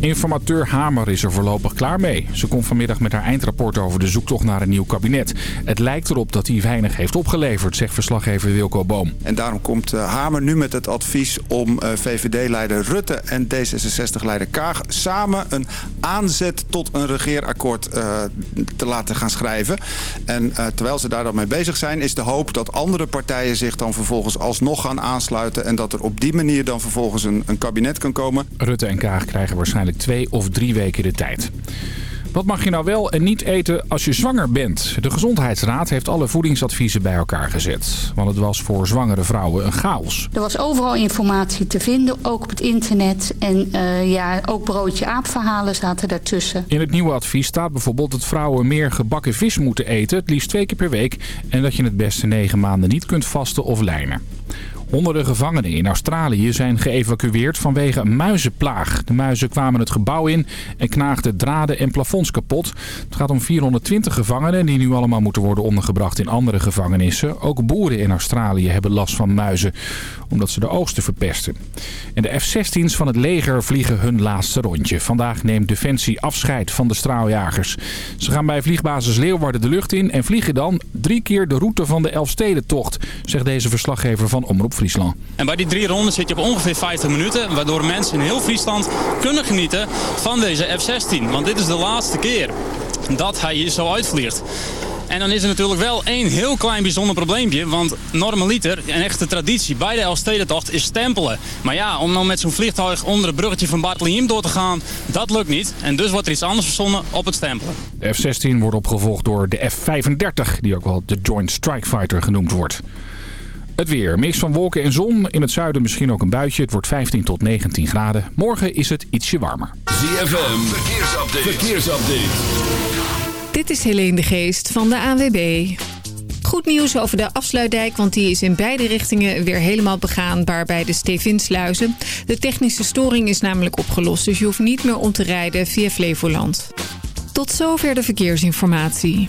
Informateur Hamer is er voorlopig klaar mee. Ze komt vanmiddag met haar eindrapport over de zoektocht naar een nieuw kabinet. Het lijkt erop dat hij weinig heeft opgeleverd, zegt verslaggever Wilco Boom. En daarom komt eh, Hamer nu met het advies om eh, VVD-leider Rutte en D66-leider Kaag samen een aanzet tot een regeerakkoord uh, te laten gaan schrijven. En terwijl ze daar dan mee bezig zijn, is de hoop dat andere partijen zich dan vervolgens alsnog gaan aansluiten. En dat er op die manier dan vervolgens een, een kabinet kan komen. Rutte en Kaag krijgen waarschijnlijk twee of drie weken de tijd. Wat mag je nou wel en niet eten als je zwanger bent? De Gezondheidsraad heeft alle voedingsadviezen bij elkaar gezet. Want het was voor zwangere vrouwen een chaos. Er was overal informatie te vinden, ook op het internet. En uh, ja, ook broodje aapverhalen zaten daartussen. In het nieuwe advies staat bijvoorbeeld dat vrouwen meer gebakken vis moeten eten. Het liefst twee keer per week. En dat je het beste negen maanden niet kunt vasten of lijnen. Honderden gevangenen in Australië zijn geëvacueerd vanwege een muizenplaag. De muizen kwamen het gebouw in en knaagden draden en plafonds kapot. Het gaat om 420 gevangenen die nu allemaal moeten worden ondergebracht in andere gevangenissen. Ook boeren in Australië hebben last van muizen, omdat ze de oogsten verpesten. En de F-16's van het leger vliegen hun laatste rondje. Vandaag neemt Defensie afscheid van de straaljagers. Ze gaan bij vliegbasis Leeuwarden de lucht in en vliegen dan drie keer de route van de Elfstedentocht, zegt deze verslaggever van Omroep Friesland. En bij die drie ronden zit je op ongeveer 50 minuten, waardoor mensen in heel Friesland kunnen genieten van deze F-16. Want dit is de laatste keer dat hij hier zo uitvliegt. En dan is er natuurlijk wel één heel klein bijzonder probleempje. Want normaliter, een echte traditie bij de Elfstedentocht, is stempelen. Maar ja, om nou met zo'n vliegtuig onder het bruggetje van Bartoliem door te gaan, dat lukt niet. En dus wordt er iets anders verzonnen op het stempelen. De F-16 wordt opgevolgd door de F-35, die ook wel de Joint Strike Fighter genoemd wordt. Het weer. Mix van wolken en zon. In het zuiden misschien ook een buitje. Het wordt 15 tot 19 graden. Morgen is het ietsje warmer. ZFM. Verkeersupdate. Verkeersupdate. Dit is Helene de Geest van de AWB. Goed nieuws over de afsluitdijk, want die is in beide richtingen weer helemaal begaanbaar bij de Stevinsluizen. De technische storing is namelijk opgelost, dus je hoeft niet meer om te rijden via Flevoland. Tot zover de verkeersinformatie.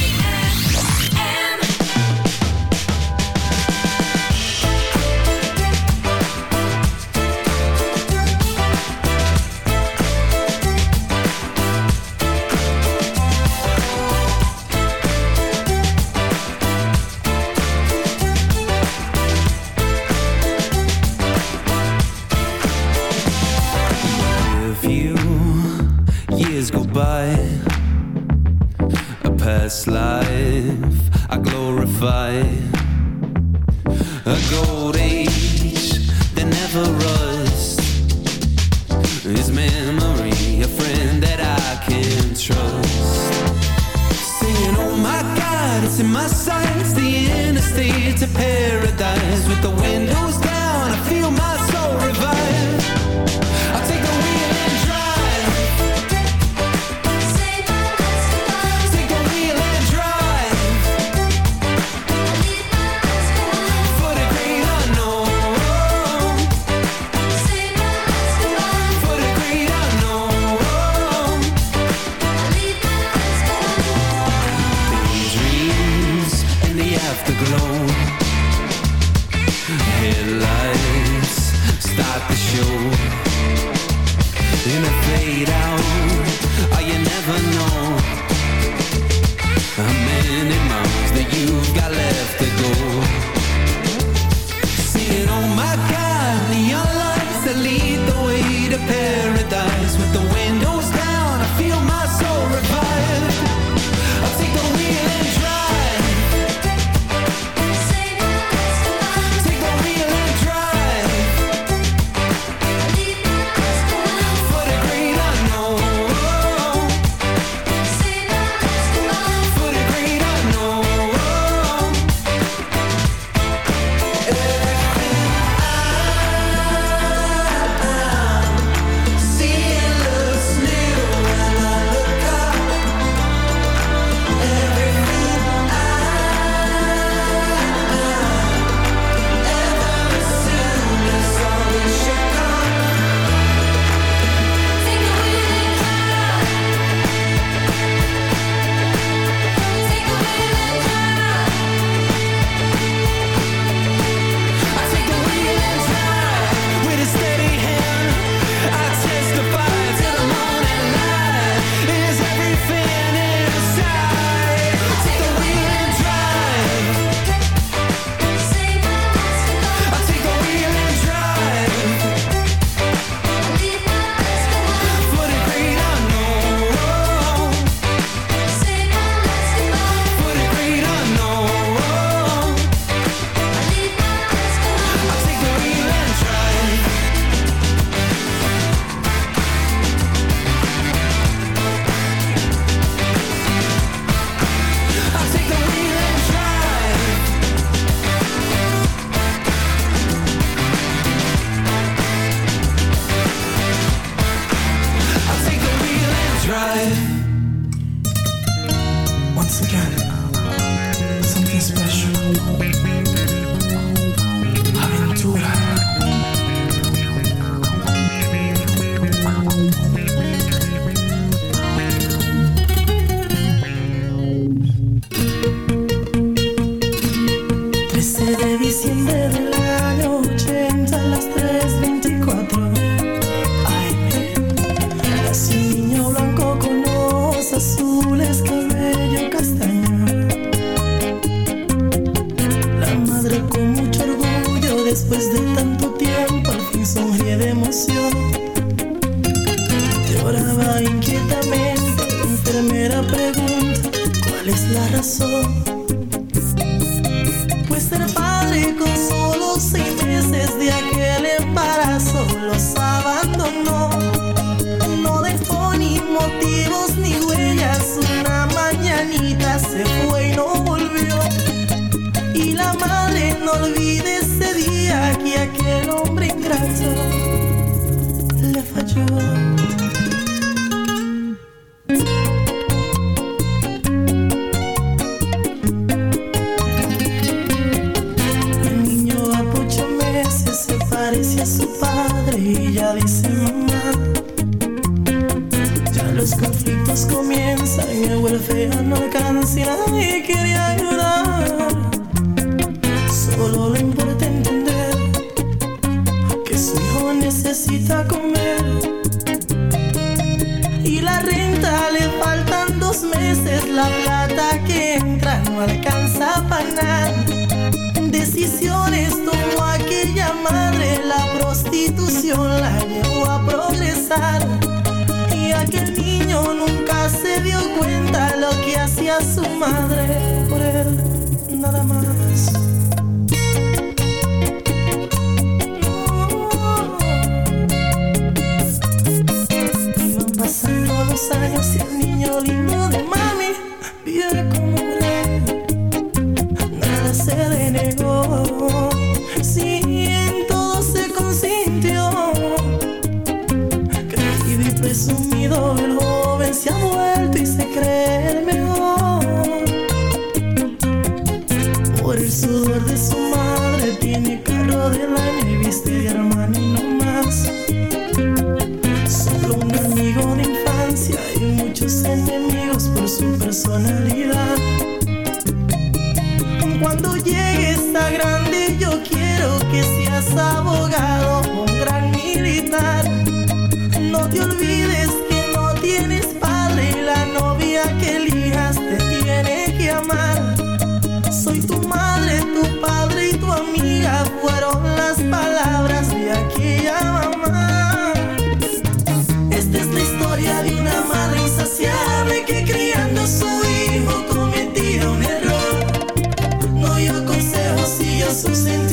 Ya los conflictos comienzan, mi abuela fea no alcanza y nadie quiere ayudar. Solo le importa entender que su hijo necesita comer. Y la renta le faltan dos meses, la plata que entra no alcanza para nada Decisiones tomó aquella madre, la prostitución la llevó a progresar. Y aquel niño nunca se dio cuenta lo que hacía su madre por él, nada más. Iban los años y el niño lindo de mar braços entre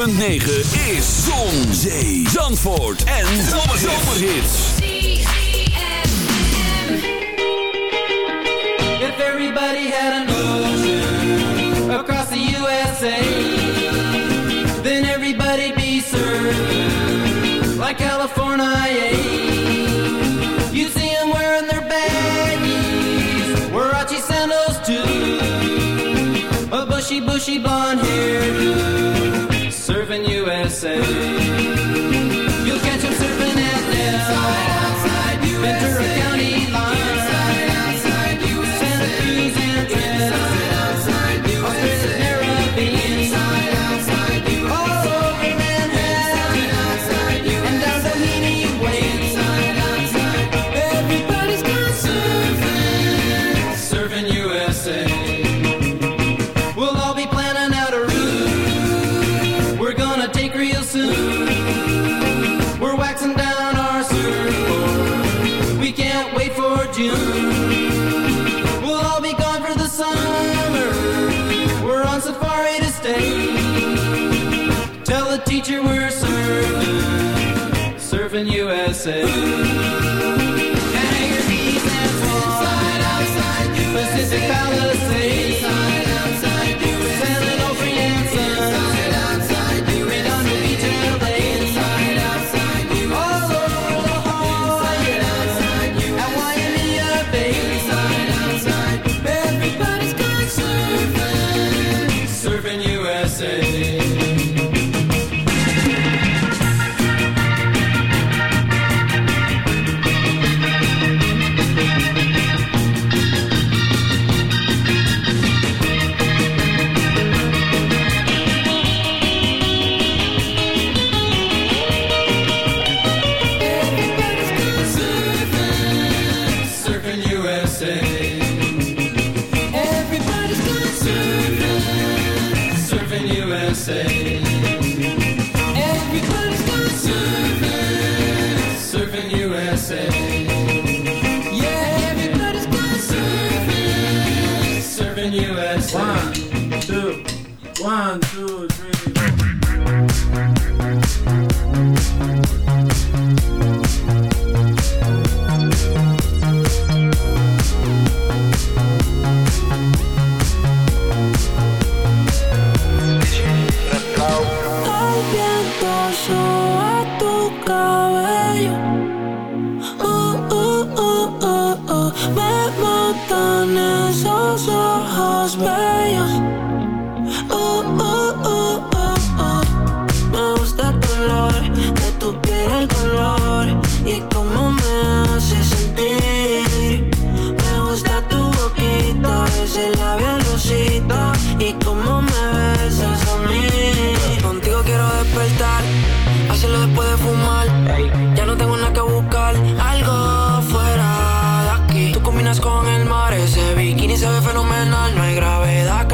106.9 is Zon, Zee, Zandvoort en Zomerhits. If everybody had an ocean across the USA, then everybody'd be served like California. you see them wearing their baggies, Warachi sandals too, a bushy, bushy blonde hairdo. living USA. do.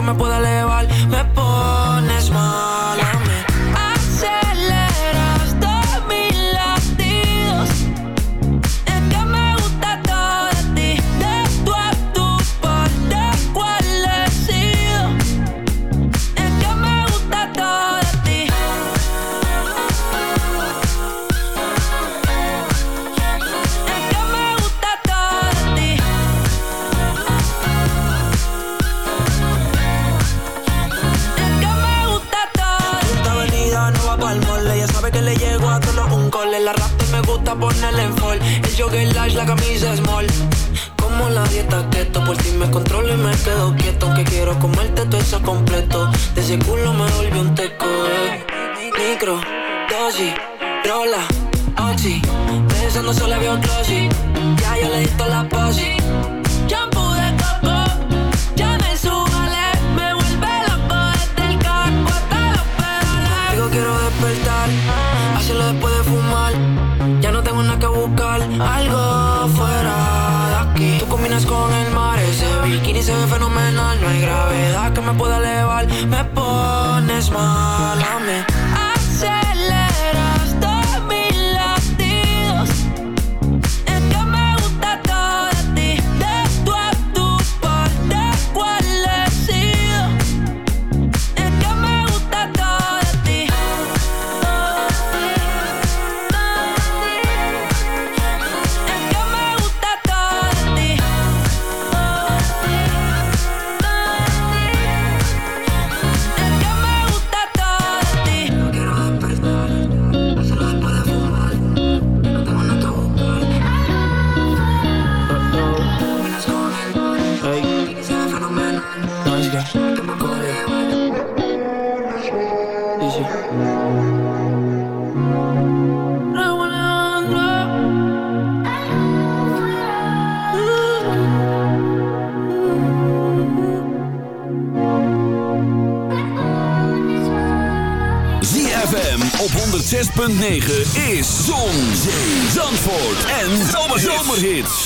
me puedo elevar. Me pones mal. is Zon, Zandvoort en Zomerhits.